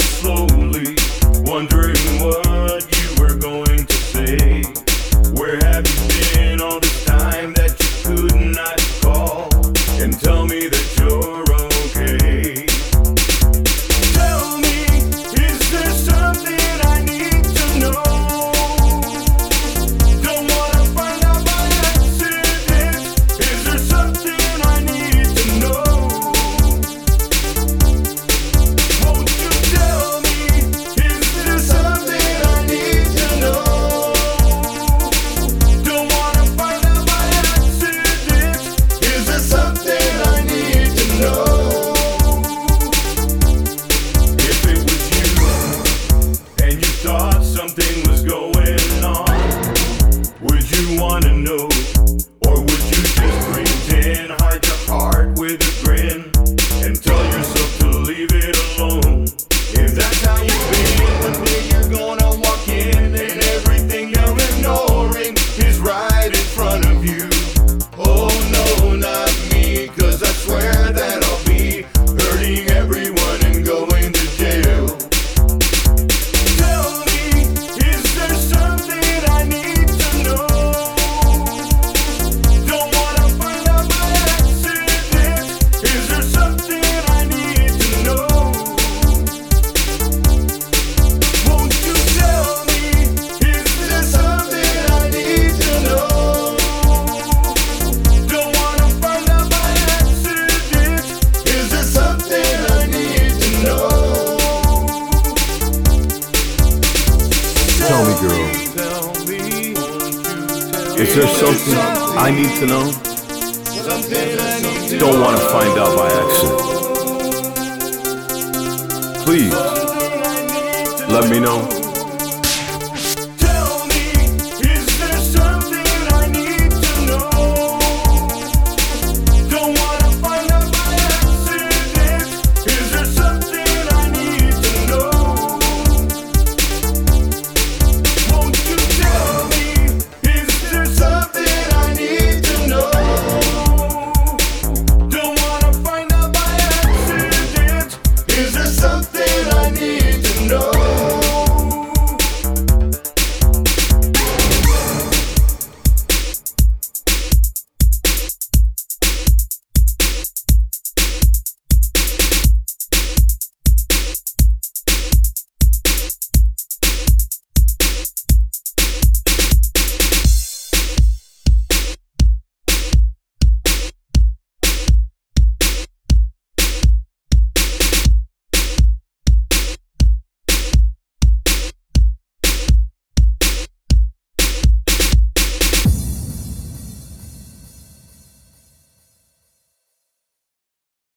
slow. girl. Is there something I need to know? Don't want to find out by accident. Please, let me know.